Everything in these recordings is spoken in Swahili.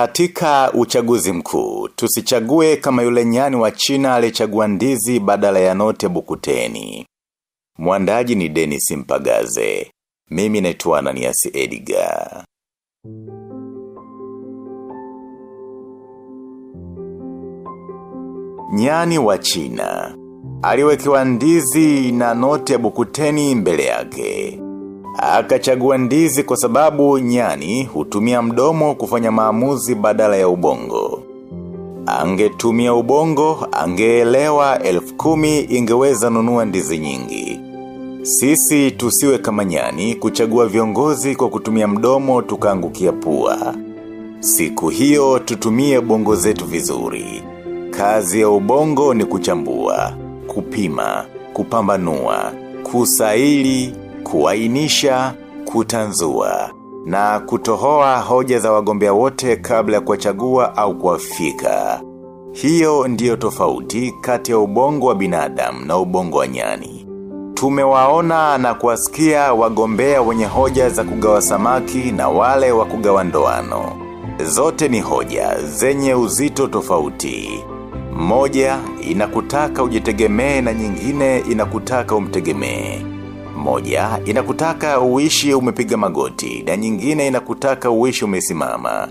Katika uchaguzi mkuu, tusichague kama yule nyani wa China alichagua ndizi badala ya note bukuteni. Mwandaji ni Dennis Mpagaze. Mimi naitwa Ananias Edgar. Nyani wa China. Aliwekewa ndizi na note bukuteni mbele yake. Akachagua ndizi kwa sababu nyani hutumia mdomo kufanya maamuzi badala ya ubongo. Angetumia ubongo, angeelewa elfu kumi ingeweza nunua ndizi nyingi. Sisi tusiwe kama nyani kuchagua viongozi kwa kutumia mdomo tukaangukia pua. Siku hiyo tutumie bongo zetu vizuri. Kazi ya ubongo ni kuchambua, kupima, kupambanua, kusaili, kuainisha, kutanzua, na kutohoa hoja za wagombea wote kabla ya kuwachagua au kuwafika. Hiyo ndiyo tofauti kati ya ubongo wa binadamu na ubongo wa nyani. Tumewaona na kuwasikia wagombea wenye hoja za kugawa samaki na wale wa kugawa ndoano. Zote ni hoja zenye uzito tofauti. Moja inakutaka ujitegemee na nyingine inakutaka umtegemee. Moja inakutaka uishi umepiga magoti na nyingine inakutaka uishi umesimama.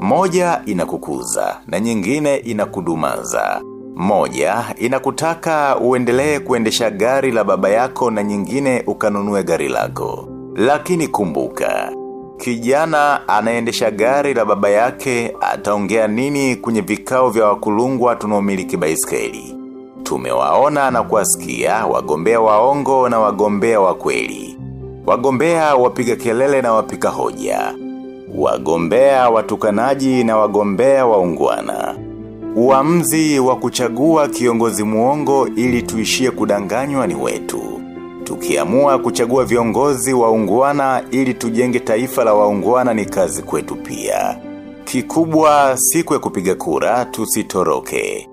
Moja inakukuza na nyingine inakudumaza. Moja inakutaka uendelee kuendesha gari la baba yako na nyingine ukanunue gari lako. Lakini kumbuka, kijana anaendesha gari la baba yake ataongea nini kwenye vikao vya wakulungwa tunaomiliki baiskeli. Tumewaona na kuwasikia wagombea waongo na wagombea wa kweli. Wagombea wapiga kelele na wapika hoja. Wagombea watukanaji na wagombea waungwana. Uamzi wa kuchagua kiongozi muongo ili tuishie kudanganywa ni wetu. Tukiamua kuchagua viongozi waungwana ili tujenge taifa la waungwana ni kazi kwetu pia. Kikubwa siku ya kupiga kura tusitoroke.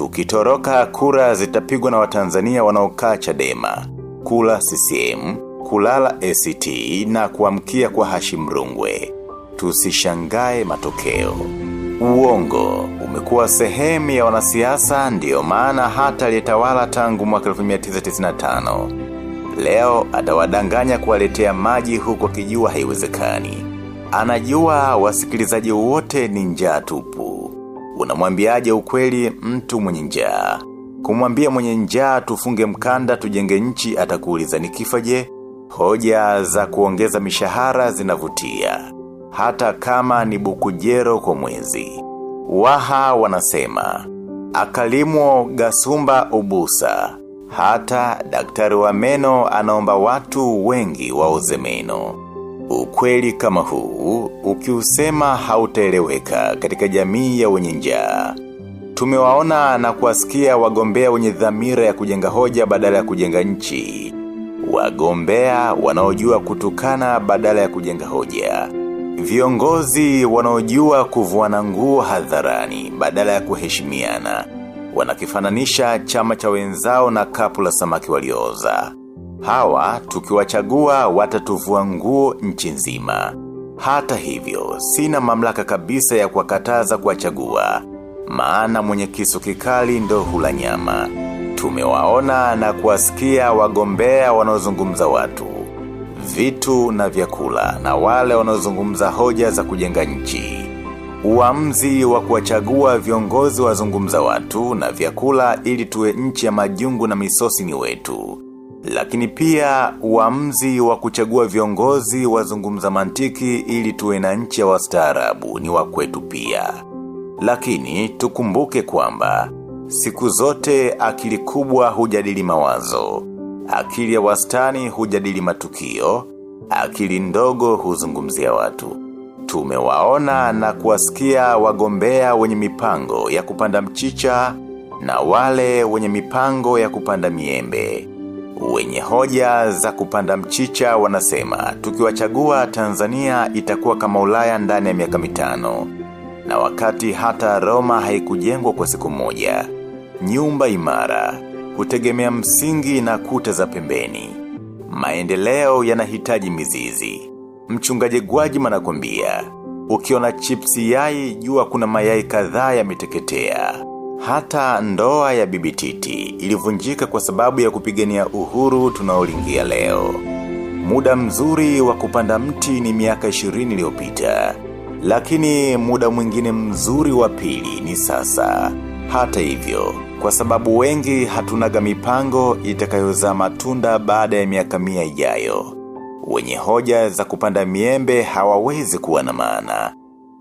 Tukitoroka kura zitapigwa na watanzania wanaokaa chadema. Kula CCM, kulala ACT na kuamkia kwa Hashim Rungwe. Tusishangae matokeo. Uongo, umekuwa sehemu ya wanasiasa ndiyo maana hata aliyetawala tangu mwaka 1995. Leo atawadanganya kuwaletea maji huko kijua haiwezekani. Anajua wasikilizaji wote ni njaa tupu. Unamwambiaje ukweli mtu mwenye njaa. Kumwambia mwenye njaa tufunge mkanda tujenge nchi atakuuliza nikifaje. Hoja za kuongeza mishahara zinavutia. Hata kama ni bukujero kwa mwezi. Waha wanasema. Akalimwo gasumba ubusa. Hata daktari wa meno anaomba watu wengi waoze meno. Ukweli kama huu, ukiusema hautaeleweka katika jamii ya wenye njaa. Tumewaona na kuwasikia wagombea wenye dhamira ya kujenga hoja badala ya kujenga nchi. Wagombea wanaojua kutukana badala ya kujenga hoja. Viongozi wanaojua kuvuana nguo hadharani badala ya kuheshimiana. Wanakifananisha chama cha wenzao na kapu la samaki walioza. Hawa tukiwachagua watatuvua nguo nchi nzima. Hata hivyo, sina mamlaka kabisa ya kuwakataza kuwachagua. Maana mwenye kisu kikali ndo hula nyama. Tumewaona na kuwasikia wagombea wanaozungumza watu. Vitu na vyakula na wale wanaozungumza hoja za kujenga nchi. Uamzi wa kuwachagua viongozi wazungumza watu na vyakula ili tuwe nchi ya majungu na misosi ni wetu. Lakini pia uamzi wa kuchagua viongozi wazungumza mantiki ili tuwe na nchi ya wastaarabu ni wa kwetu pia. Lakini tukumbuke kwamba siku zote akili kubwa hujadili mawazo. Akili ya wastani hujadili matukio, akili ndogo huzungumzia watu. Tumewaona na kuwasikia wagombea wenye mipango ya kupanda mchicha na wale wenye mipango ya kupanda miembe. Wenye hoja za kupanda mchicha wanasema tukiwachagua Tanzania itakuwa kama ulaya ndani ya miaka mitano. Na wakati hata Roma haikujengwa kwa siku moja. Nyumba imara, hutegemea msingi na kuta za pembeni. Maendeleo yanahitaji mizizi. Mchungaji Gwajima anakuambia Ukiona chipsi yai jua kuna mayai kadhaa yameteketea. Hata ndoa ya bibi titi ilivunjika kwa sababu ya kupigania uhuru tunaolingia leo. Muda mzuri wa kupanda mti ni miaka 20 iliyopita. Lakini muda mwingine mzuri wa pili ni sasa. Hata hivyo, kwa sababu wengi hatunaga mipango itakayozaa matunda baada ya miaka mia ijayo. Wenye hoja za kupanda miembe hawawezi kuwa na maana.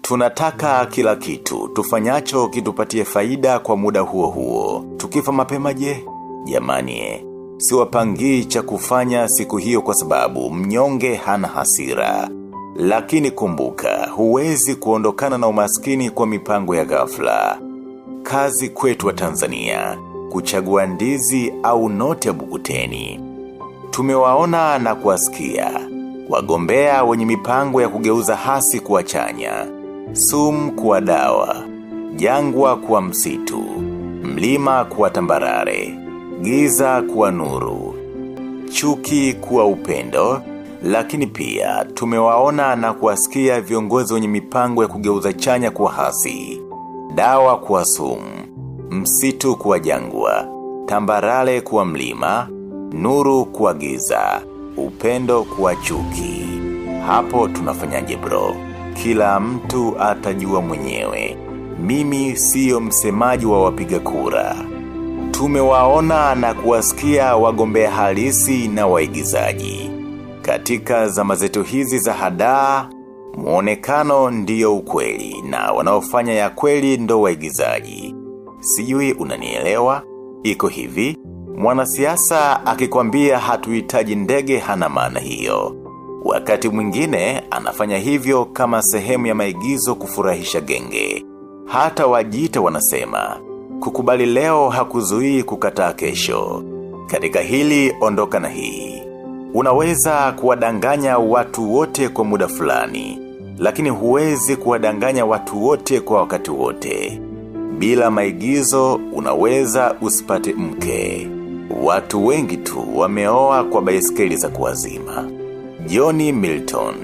Tunataka kila kitu, tufanyacho kitupatie faida kwa muda huo huo. Tukifa mapema je? Jamani, siwapangii cha kufanya siku hiyo kwa sababu mnyonge hana hasira. Lakini kumbuka, huwezi kuondokana na umaskini kwa mipango ya ghafla. Kazi kwetu wa Tanzania, kuchagua ndizi au noti ya bukuteni. Tumewaona na kuwasikia. Wagombea wenye mipango ya kugeuza hasi kuwa chanya. Sum kuwa dawa. Jangwa kuwa msitu. Mlima kuwa tambarare. Giza kuwa nuru. Chuki kuwa upendo. Lakini pia tumewaona na kuwasikia viongozi wenye mipango ya kugeuza chanya kuwa hasi. Dawa kuwa sum Msitu kuwa jangwa. Tambarale kuwa mlima. Nuru kuwa giza. Upendo kuwa chuki. Hapo tunafanyaje bro. Kila mtu atajua mwenyewe. Mimi siyo msemaji wa wapiga kura. Tumewaona na kuwasikia wagombea halisi na waigizaji. Katika zama zetu hizi za hadaa, muonekano ndiyo ukweli na wanaofanya ya kweli ndo waigizaji. Sijui unanielewa? Iko hivi, mwanasiasa akikwambia hatuhitaji ndege hana maana hiyo. Wakati mwingine anafanya hivyo kama sehemu ya maigizo kufurahisha genge. Hata wajita wanasema, kukubali leo hakuzuii kukataa kesho. Katika hili ondoka na hii. Unaweza kuwadanganya watu wote kwa muda fulani, lakini huwezi kuwadanganya watu wote kwa wakati wote. Bila maigizo, unaweza usipate mke. Watu wengi tu wameoa kwa baiskeli za kuwazima. Johnny Milton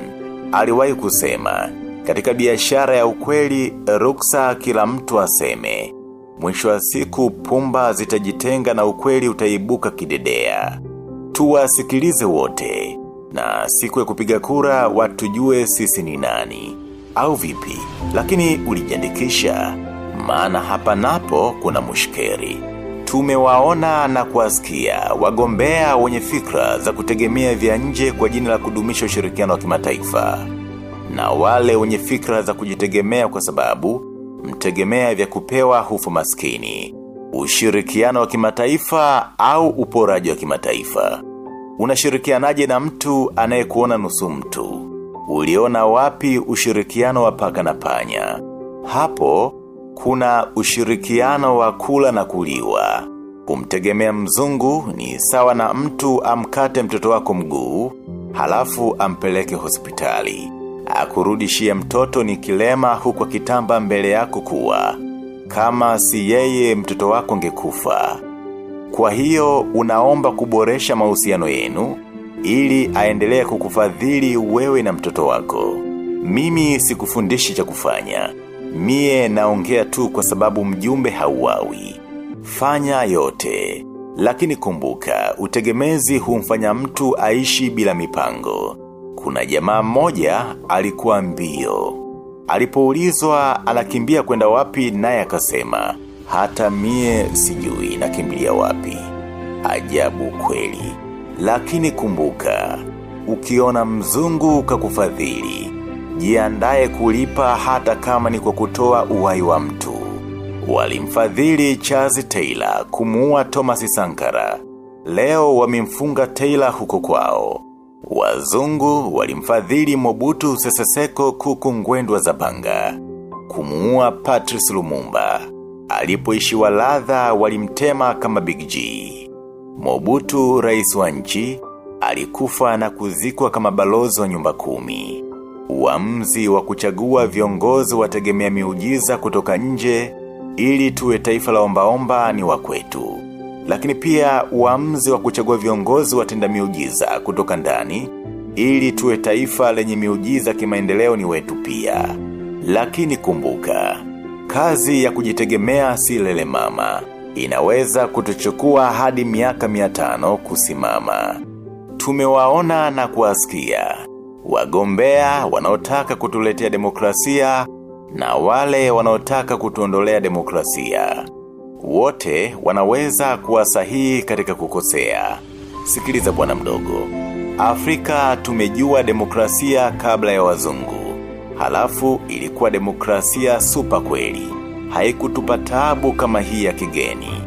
aliwahi kusema, katika biashara ya ukweli, ruksa kila mtu aseme. Mwisho wa siku pumba zitajitenga na ukweli utaibuka kidedea tuwasikilize wote. Na siku ya kupiga kura watujue sisi ni nani. Au vipi, lakini ulijiandikisha Maana hapa napo kuna mushkeri. Tumewaona na kuwasikia wagombea wenye fikra za kutegemea vya nje kwa jina la kudumisha ushirikiano wa kimataifa. Na wale wenye fikra za kujitegemea kwa sababu mtegemea vya kupewa hufu maskini ushirikiano wa kimataifa au uporaji wa kimataifa. Unashirikianaje na mtu anayekuona nusu mtu. Uliona wapi ushirikiano wa paka na panya. Hapo, kuna ushirikiano wa kula na kuliwa. Kumtegemea mzungu ni sawa na mtu amkate mtoto wako mguu, halafu ampeleke hospitali. Akurudishie mtoto ni kilema huku akitamba mbele yako kuwa kama si yeye mtoto wako ngekufa. Kwa hiyo unaomba kuboresha mahusiano yenu, ili aendelee kukufadhili wewe na mtoto wako. Mimi sikufundishi cha kufanya. Mie naongea tu kwa sababu mjumbe hauawi. Fanya yote. Lakini kumbuka, utegemezi humfanya mtu aishi bila mipango. Kuna jamaa mmoja alikuwa mbio. Alipoulizwa anakimbia kwenda wapi naye akasema, hata mie sijui nakimbilia wapi. Ajabu kweli. Lakini kumbuka, ukiona mzungu kakufadhili, jiandae kulipa hata kama ni kwa kutoa uwai wa mtu. Walimfadhili Charles Taylor kumuua Thomas Sankara. Leo wamemfunga Taylor huko kwao. Wazungu walimfadhili Mobutu Seseseko kuku ngwendwa za banga. Kumuua Patrice Lumumba. Alipoishiwa ladha walimtema kama Big G. Mobutu rais wa nchi alikufa na kuzikwa kama balozi wa nyumba kumi. Uamuzi wa kuchagua viongozi wategemea miujiza kutoka nje ili tuwe taifa la ombaomba ni wa kwetu. Lakini pia uamuzi wa kuchagua viongozi watenda miujiza kutoka ndani ili tuwe taifa lenye miujiza kimaendeleo ni wetu pia. Lakini kumbuka, kazi ya kujitegemea si lele mama. Inaweza kutuchukua hadi miaka miatano kusimama. Tumewaona na kuwasikia. Wagombea wanaotaka kutuletea demokrasia na wale wanaotaka kutuondolea demokrasia. Wote wanaweza kuwa sahihi katika kukosea. Sikiliza bwana mdogo. Afrika tumejua demokrasia kabla ya wazungu. Halafu ilikuwa demokrasia supa kweli. Haikutupa taabu kama hii ya kigeni.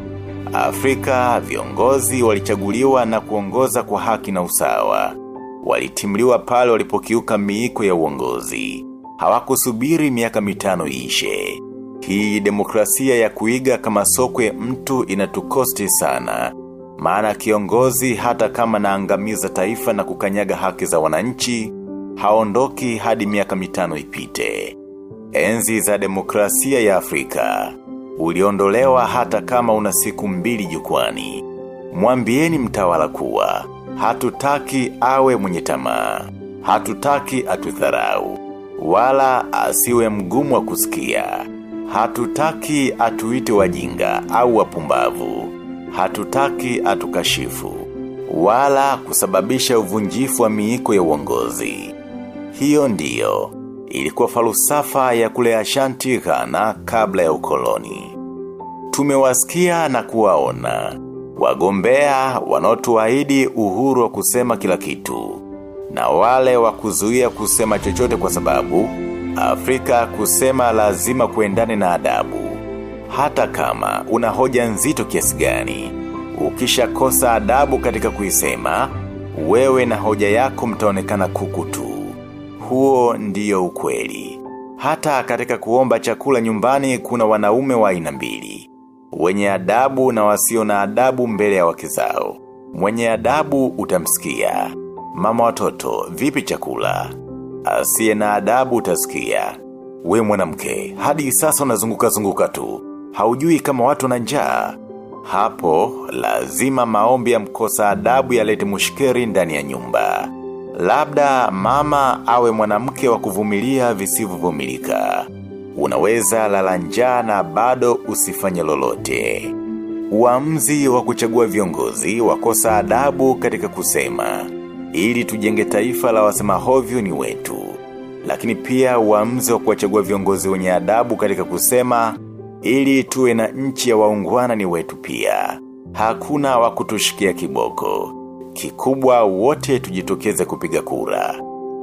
Afrika viongozi walichaguliwa na kuongoza kwa haki na usawa. Walitimliwa pale walipokiuka miiko ya uongozi. Hawakusubiri miaka mitano ishe. Hii demokrasia ya kuiga kama sokwe mtu inatukosti sana. Maana kiongozi hata kama naangamiza taifa na kukanyaga haki za wananchi, haondoki hadi miaka mitano ipite. Enzi za demokrasia ya Afrika. Uliondolewa hata kama una siku mbili jukwani. Mwambieni mtawala kuwa. Hatutaki awe mwenye tamaa. Hatutaki atudharau. Wala asiwe mgumu wa kusikia. Hatutaki atuite wajinga au wapumbavu. Hatutaki atukashifu. Wala kusababisha uvunjifu wa miiko ya uongozi. Hiyo ndiyo. Ilikuwa falusafa ya kule ashanti Ghana kabla ya ukoloni. Tumewasikia na kuwaona. Wagombea wanaotuahidi uhuru wa kusema kila kitu. Na wale wa kuzuia kusema chochote kwa sababu, Afrika kusema lazima kuendane na adabu. Hata kama una hoja nzito kiasi gani, ukisha kosa adabu katika kuisema, wewe na hoja yako mtaonekana kuku tu. Huo ndiyo ukweli. Hata katika kuomba chakula nyumbani kuna wanaume wa aina mbili. Wenye adabu na wasio na adabu mbele ya wake zao. Mwenye adabu utamsikia. Mama watoto, vipi chakula? Asiye na adabu utasikia. We mwanamke, hadi sasa unazunguka zunguka tu. Haujui kama watu na njaa. Hapo, lazima maombi ya mkosa adabu yalete mushkeri ndani ya nyumba. Labda mama awe mwanamke wa kuvumilia visivyovumilika. Unaweza lala njaa na bado usifanye lolote. Uamuzi wa kuchagua viongozi wakosa adabu katika kusema. Ili tujenge taifa la wasema hovyo ni wetu. Lakini pia uamuzi wa kuwachagua viongozi wenye adabu katika kusema. Ili tuwe na nchi ya waungwana ni wetu pia. Hakuna wa kutushikia kiboko. Kikubwa wote tujitokeze kupiga kura.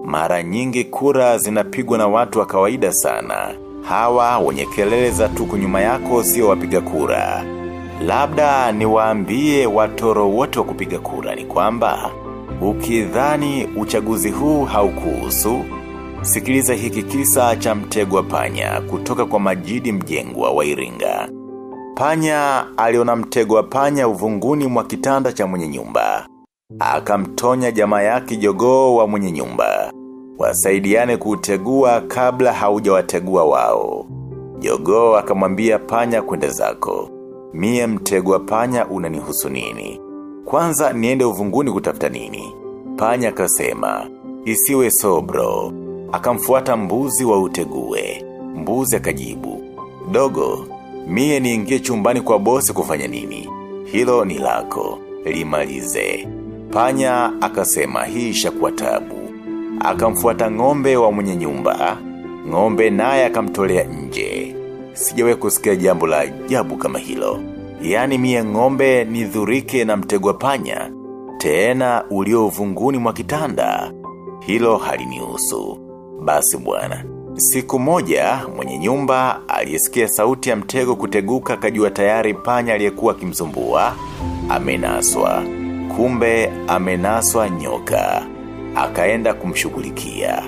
Mara nyingi kura zinapigwa na watu wa kawaida sana. Hawa wenye kelele za tuku nyuma yako sio wapiga kura. Labda niwaambie watoro wote wa kupiga kura ni kwamba ukidhani uchaguzi huu haukuhusu sikiliza hiki kisa cha mtegwa panya kutoka kwa Majidi Mjengwa wa Iringa. Panya aliona mtegwa panya uvunguni mwa kitanda cha mwenye nyumba. Akamtonya jamaa yake jogoo wa mwenye nyumba. Wasaidiane kuutegua kabla haujawategua wao. Jogoo akamwambia panya kwenda zako. Mie mtegwa panya unanihusu nini? Kwanza niende uvunguni kutafuta nini? Panya akasema, isiwe sobro. Akamfuata mbuzi wa utegue. Mbuzi akajibu. Dogo, mie niingie chumbani kwa bosi kufanya nini? Hilo ni lako. Limalize. Panya akasema hii ishakuwa tabu. Akamfuata ng'ombe wa mwenye nyumba. Ng'ombe naye akamtolea nje. Sijawe kusikia jambo la ajabu kama hilo. Yani mie ng'ombe nidhurike na mtegwa panya. Tena ulio uvunguni mwa kitanda. Hilo halinihusu. Basi bwana. Siku moja mwenye nyumba aliyesikia sauti ya mtego kuteguka kajua tayari panya aliyekuwa akimsumbua amenaswa. Kumbe amenaswa nyoka. Akaenda kumshughulikia.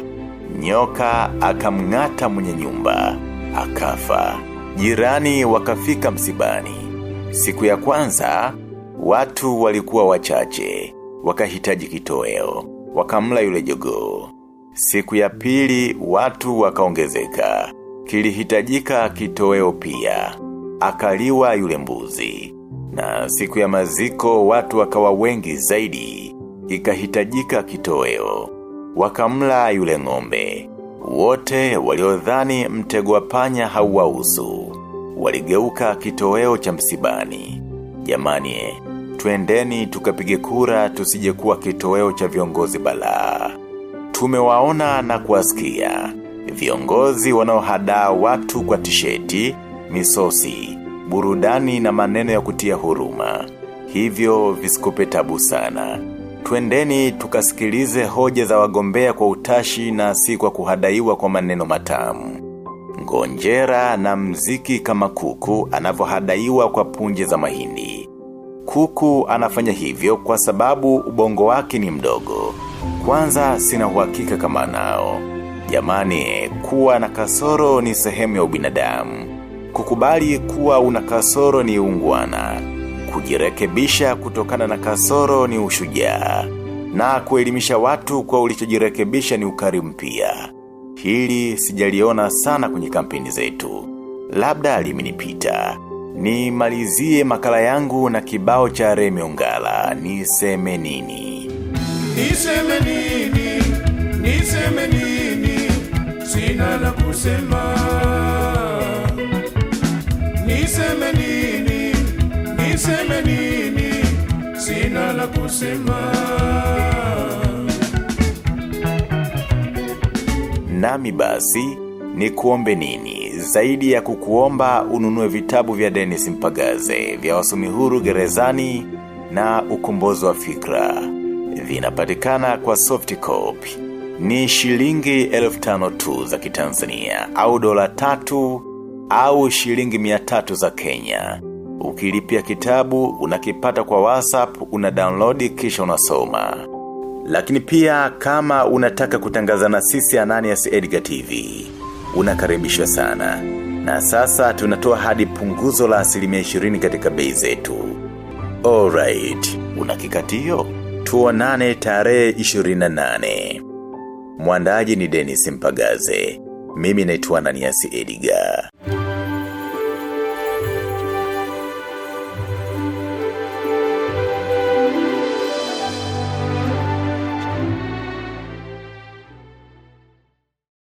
Nyoka akamng'ata mwenye nyumba. Akafa. Jirani wakafika msibani. Siku ya kwanza, watu walikuwa wachache. Wakahitaji kitoweo. Wakamla yule jogoo. Siku ya pili, watu wakaongezeka. Kilihitajika kitoweo pia. Akaliwa yule mbuzi. Na siku ya maziko watu wakawa wengi zaidi. Ikahitajika kitoweo. Wakamla yule ng'ombe. Wote waliodhani mtego wa panya hauwahusu. Waligeuka kitoweo cha msibani. Jamani, twendeni tukapige kura tusije kuwa kitoweo cha viongozi balaa. Tumewaona na kuwasikia. Viongozi wanaohadaa watu kwa tisheti, misosi, burudani na maneno ya kutia huruma. Hivyo visikupe tabu sana. Twendeni tukasikilize hoja za wagombea kwa utashi na si kwa kuhadaiwa kwa maneno matamu. Ngonjera na mziki kama kuku anavyohadaiwa kwa punje za mahindi. Kuku anafanya hivyo kwa sababu ubongo wake ni mdogo. Kwanza sina uhakika kama nao. Jamani, kuwa na kasoro ni sehemu ya ubinadamu. Kukubali kuwa una kasoro ni ungwana. Kujirekebisha kutokana na kasoro ni ushujaa. Na kuelimisha watu kwa ulichojirekebisha ni ukarimu pia. Hili sijaliona sana kwenye kampeni zetu. Labda limenipita. Ni malizie makala yangu na kibao cha Remi Ungala. Niseme nini? Niseme nini, niseme nini, sina la kusema. Niseme niseme nini, sina la kusema. Nami basi, ni kuombe nini, zaidi ya kukuomba ununue vitabu vya Dennis Mpagaze, vya wasomi huru gerezani na ukombozi wa fikra. Vinapatikana kwa soft copy. Ni shilingi elfu tano tu za kitanzania, au dola tatu, au shilingi mia tatu za Kenya. Ukilipia kitabu, unakipata kwa WhatsApp, una download kisha unasoma. Lakini pia kama unataka kutangaza na sisi Ananias Edgar TV, unakaribishwa sana. Na sasa tunatoa hadi punguzo la asilimia 20 katika bei zetu. Alright, unakikatio? Tuonane tarehe 28. Mwandaji ni Dennis Mpagaze. Mimi naitwa Ananias Edgar.